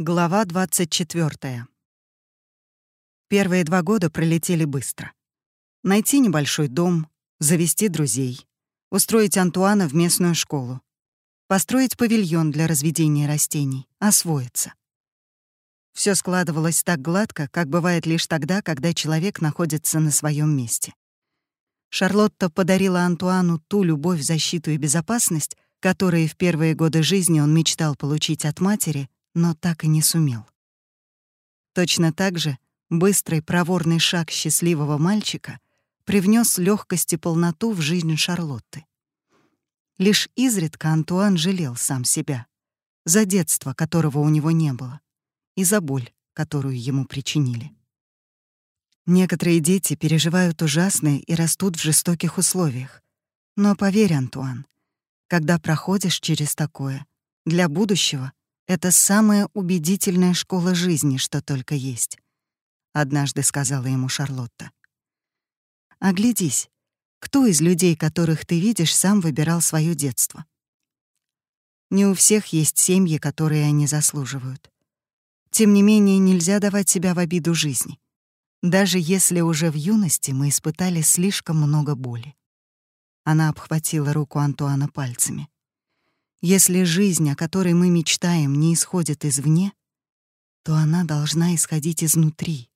Глава 24. Первые два года пролетели быстро. Найти небольшой дом, завести друзей, устроить Антуана в местную школу, построить павильон для разведения растений, освоиться. Все складывалось так гладко, как бывает лишь тогда, когда человек находится на своем месте. Шарлотта подарила Антуану ту любовь, защиту и безопасность, которые в первые годы жизни он мечтал получить от матери — но так и не сумел. Точно так же быстрый проворный шаг счастливого мальчика привнес легкость и полноту в жизнь Шарлотты. Лишь изредка Антуан жалел сам себя за детство, которого у него не было, и за боль, которую ему причинили. Некоторые дети переживают ужасные и растут в жестоких условиях. Но поверь, Антуан, когда проходишь через такое, для будущего это самая убедительная школа жизни, что только есть, однажды сказала ему Шарлотта. Оглядись, кто из людей, которых ты видишь, сам выбирал свое детство? Не у всех есть семьи, которые они заслуживают. Тем не менее, нельзя давать себя в обиду жизни, даже если уже в юности мы испытали слишком много боли. Она обхватила руку Антуана пальцами. Если жизнь, о которой мы мечтаем, не исходит извне, то она должна исходить изнутри.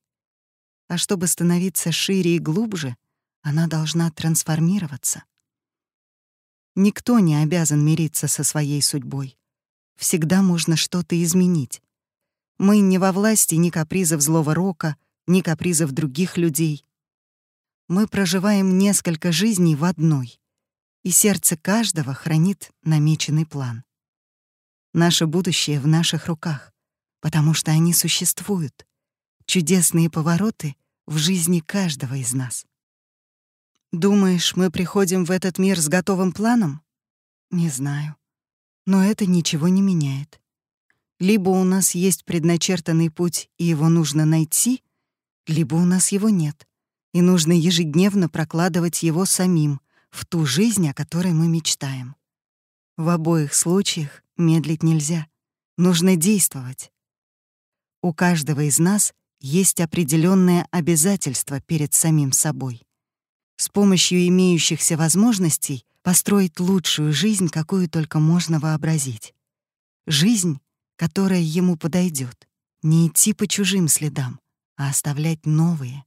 А чтобы становиться шире и глубже, она должна трансформироваться. Никто не обязан мириться со своей судьбой. Всегда можно что-то изменить. Мы не во власти ни капризов злого рока, ни капризов других людей. Мы проживаем несколько жизней в одной и сердце каждого хранит намеченный план. Наше будущее в наших руках, потому что они существуют. Чудесные повороты в жизни каждого из нас. Думаешь, мы приходим в этот мир с готовым планом? Не знаю. Но это ничего не меняет. Либо у нас есть предначертанный путь, и его нужно найти, либо у нас его нет, и нужно ежедневно прокладывать его самим — в ту жизнь, о которой мы мечтаем. В обоих случаях медлить нельзя. Нужно действовать. У каждого из нас есть определенное обязательство перед самим собой. С помощью имеющихся возможностей построить лучшую жизнь, какую только можно вообразить. Жизнь, которая ему подойдет. Не идти по чужим следам, а оставлять новые.